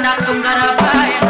na tungara paya